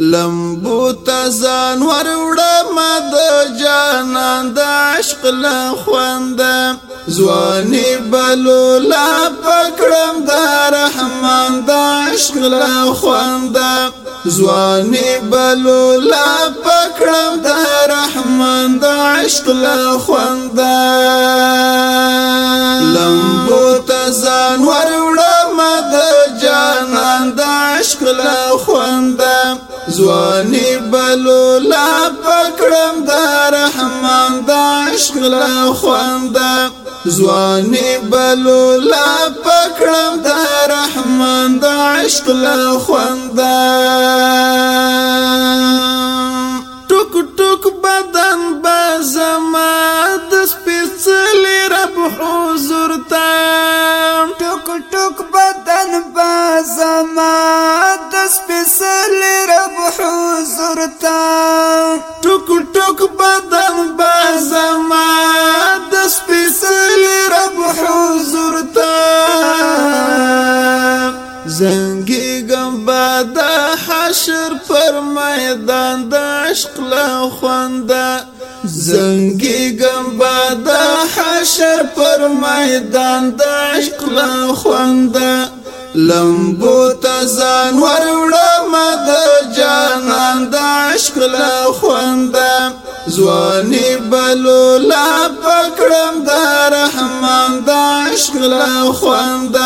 لمبو تزان وروړه ما د جانان د عشق له خوند زواني بلو لا پکړم د رحمان د عشق له خوند زواني بلو لا پکړم د رحمان د عشق له خوند لمبو تزان وروړه ښکلا خوانده ځواني بلولا پکړم د رحمان د عشق لا خوانده ځواني بلولا پکړم د رحمان د عشق لا خوانده ټوک ټوک بدن بزما د سپېڅلي رب حضور ته ټوک ټوک بدن بزما سپیسل رب حضور تا ټوک ټوک بدن بازما د سپیسل رب حضور تا زنګي ګمبا د حشر پر میدان د عشق له خوندا زنګي ګمبا د حشر پر میدان د عشق له خوندا لمبو تزان وروړه مد جانان د عشق له خوند زواني بلو لا پکړم د رحمان د عشق له خوند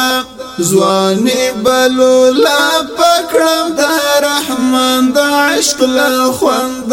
زواني بلو لا پکړم د رحمان د عشق له خوند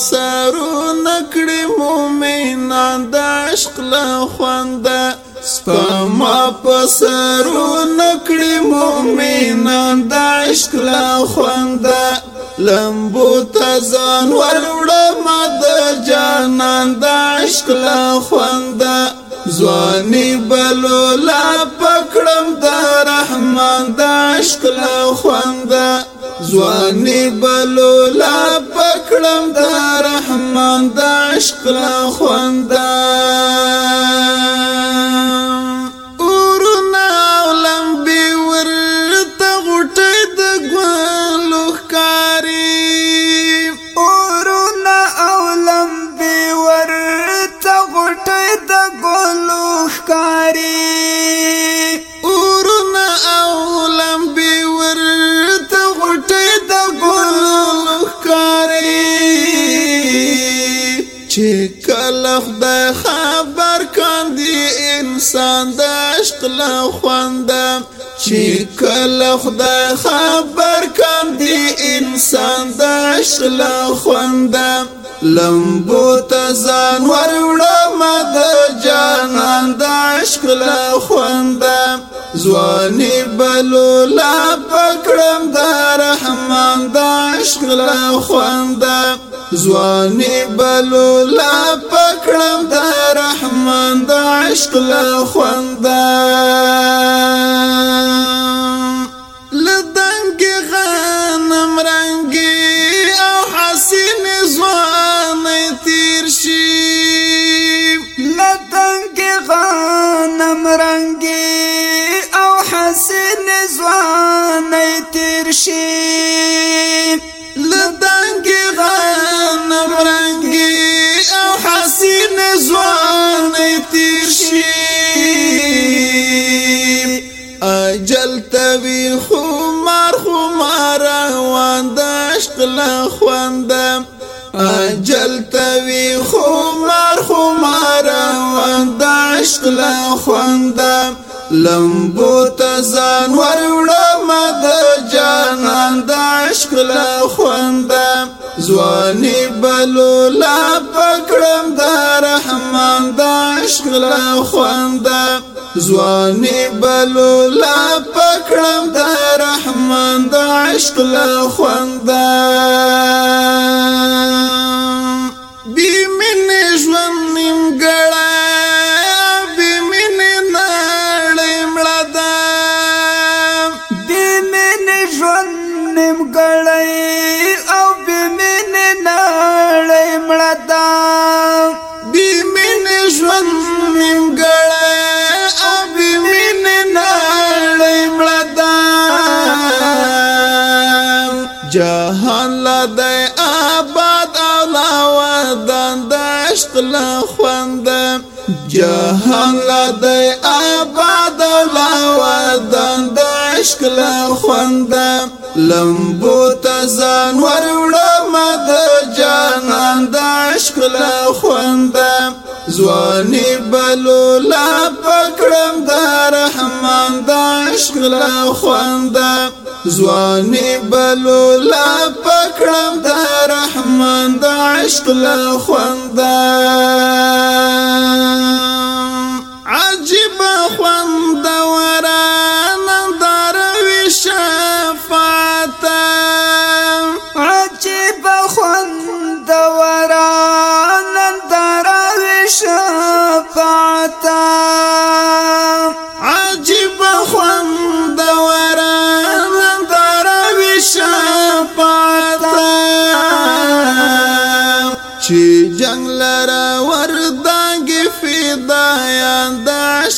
سرو نکړي مومنان د عشق له خوند سپما په سرو نکړي مومنان د عشق له خوند لمبو تزان وروړه ما د جانان د عشق له خوند ځواني بلولا پکړم د رحمان د عشق له خوند ځواني بلولا ولم دا رحمان دا عشق لا نه خوندم چې کله خدای خبر کم دی انسان د عشق له خوندم لمبو ته ځان وروړم د جانان د عشق له خوندم ځواني بلو لا پکړم د رحمان د عشق لا خواندا زوانی بلو لا پکړم د رحمان د عشق لا خواندا لدنګ غنم رنگي او حسین زوان تیر شي لدنګ غنم رنگي او حسین زوان تیر شي نه خوندم اجل توی خمار خمار و داشت لا خوندم لمبو تزان ورولم د جانان د عشق لا خوندم ځواني بلو لا پکړم دار رحمان دا عشق لا خواندا زوانی بلو لا پکړم دا رحمان دا عشق لا خواندا بی من ژوند نیمګړ خوند جهان لدی آباد لا ودان د عشق لا خوند لمبو تزان وروړه مد جانان د عشق لا خوند زوانی بلو لا پکړم د رحمان د عشق لا خوند زوانی بلو لا پکړم د رحمان د عشق لا خواندا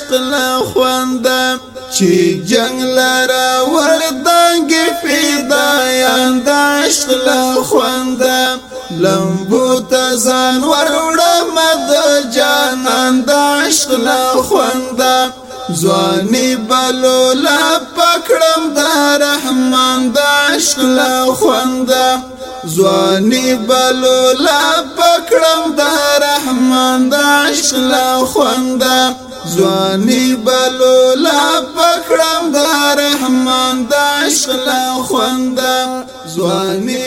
عشق لا خوانده چې جنگ لرا وردانګي پیدا یاند عشق لا خوانده لمبو تزان وروړه مد جانان د عشق لا خوانده ځواني بلو لا پکړم د رحمان د عشق لا خوانده ځواني بلو لا پکړم کړم د رحمان د عشق لا خوند ځواني بلو لا پکړم د رحمان د عشق لا خوند ځواني